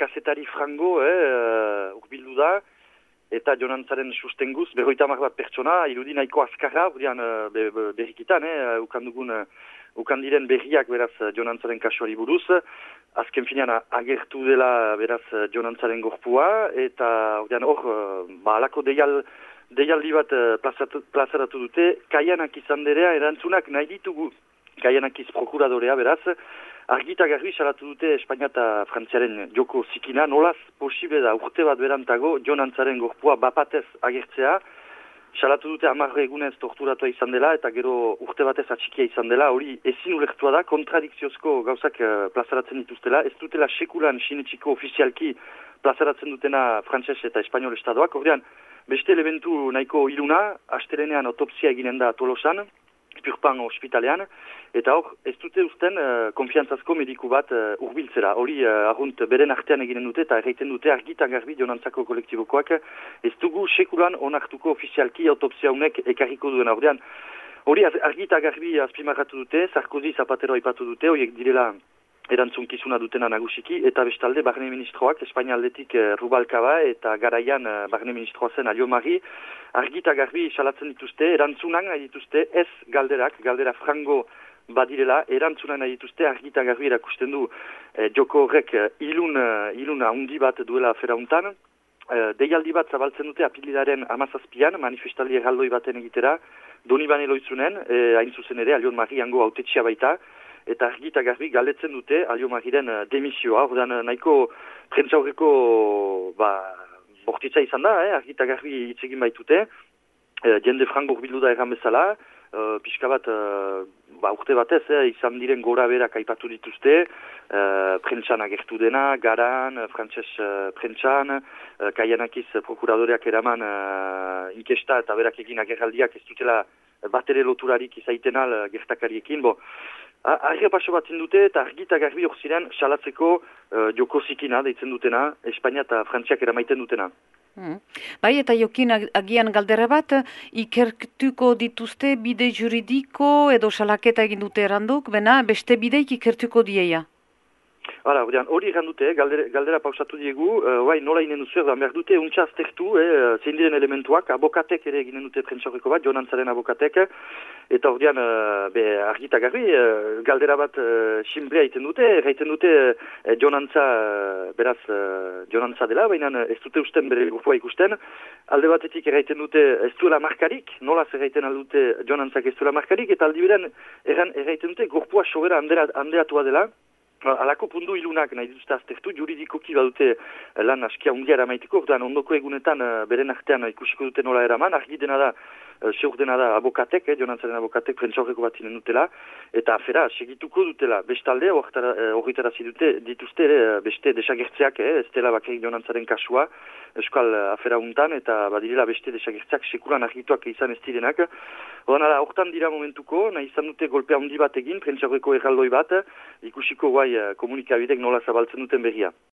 kasetari frango, eh, urbildu da, eta jonantzaren sustenguz, berroita bat pertsona, irudi nahiko azkarra, burian be, be, berrikitan, eh, ukandugun, ukandiren berriak beraz jonantzaren kasuari buruz, azken finean agertu dela beraz jonantzaren gorpua, eta hor, ba, alako deial, deialdi bat plazaratu dute, kaianak izan derea erantzunak nahi ditugu, kaianak iz prokuradorea beraz, Argita garbi salatu dute Espainia eta Frantziaren joko zikina, nolaz posible da urte bat berantago jonantzaren gorpua bapatez agertzea, salatu dute amarre egunez torturatua izan dela eta gero urte batez atxikia izan dela, hori ezin ulertua da, kontradikziozko gauzak uh, plazaratzen dituztela, ez dutela sekulan sinetxiko ofizialki plazaratzen dutena Frantses eta Espainiol Estadoak, ordean beste elementu nahiko iluna, astelenean otopsia eginen da Tolosan, Purpan ospitalean, eta hor, ez dute usten uh, konfiantzazko mediku bat uh, urbiltzera. Hori, uh, argunt, beren artean eginen dute, eta erraiten dute argita garbi jonantzako kolektibokoak, ez dugu sekulan onartuko ofizialki autopsia honek ekarriko duen ordean. Hori, argita garbi azpimarratu dute, Sarkozy Zapatero ipatu dute, horiek direla erantzunkizuna dutena nagusiki, eta bestalde barne ministroak, Espainia aldetik e, Rubalkaba eta garaian e, barne ministroa zen Alio Mari, argita garbi salatzen dituzte, erantzunan dituzte, ez galderak, galdera frango badirela, erantzunan dituzte, argita garbi erakusten du e, joko horrek ilun, ilun handi bat duela ferauntan, e, deialdi bat zabaltzen dute apilidaren amazazpian, manifestaldi erraldoi baten egitera, doni e, hain zuzen ere, Alion Mari hango autetxia baita, eta argita garbi galetzen dute alio magiren uh, demisioa, ordean uh, nahiko prentsaurreko ba, bortitza izan da, eh, argita garbi itzegin baitute, uh, jende frango urbildu da erran bezala, uh, pixka bat, uh, ba, urte batez, eh, izan diren gora berak aipatu dituzte, uh, prentsan agertu dena, garan, frantses uh, prentsan, uh, kaianakiz prokuradoreak eraman uh, inkesta eta berak egin agerraldiak ez dutela batere loturarik izaiten al gertakariekin, bo, Arria paso batzen dute eta argita garbi hor ziren salatzeko uh, joko zikina deitzen dutena, Espainia eta Frantziak eramaiten dutena. Hmm. Bai eta jokin agian galdera bat, ikertuko dituzte bide juridiko edo salaketa egin dute eranduk, bena beste bideik ikertuko dieia? Hala, hori egan dute, galdera, galdera pausatu diegu, uh, nola inen duzu, da, behar dute, untsa aztertu, eh, zein diren elementuak, abokatek ere eginen dute prentsaurreko bat, jonantzaren abokatek, eta hori uh, be, argita garbi, uh, galdera bat uh, simplea iten dute, gaiten dute, uh, jonantza, uh, beraz, uh, jonantza dela, baina ez dute usten bere grupua ikusten, alde batetik erraiten dute ez duela markarik, nola zer erraiten aldute jonantzak ez duela markarik, eta aldi beren erraiten dute grupua sobera handeatua dela, Alako pundu ilunak nahi duzta aztertu, juridikoki badute eh, lan askia undia eramaiteko, ondoko egunetan uh, beren artean ikusiko dute nola eraman, argi dena da uh, seur dena da abokatek, eh, jonantzaren abokatek prentsaurreko bat inen dutela, eta afera, segituko dutela, bestalde, horretara uh, dute, dituzte, uh, beste desagertzeak, eh, ez dela bakarrik jonantzaren kasua, eskal afera untan, eta badirela beste desagertzeak sekulan argituak izan ez direnak. Hortan dira momentuko, nahi izan dute golpea handi bat egin, prentsaurreko erraldoi bat, ikusiko guai komunikabidek nola zabaltzen duten berria.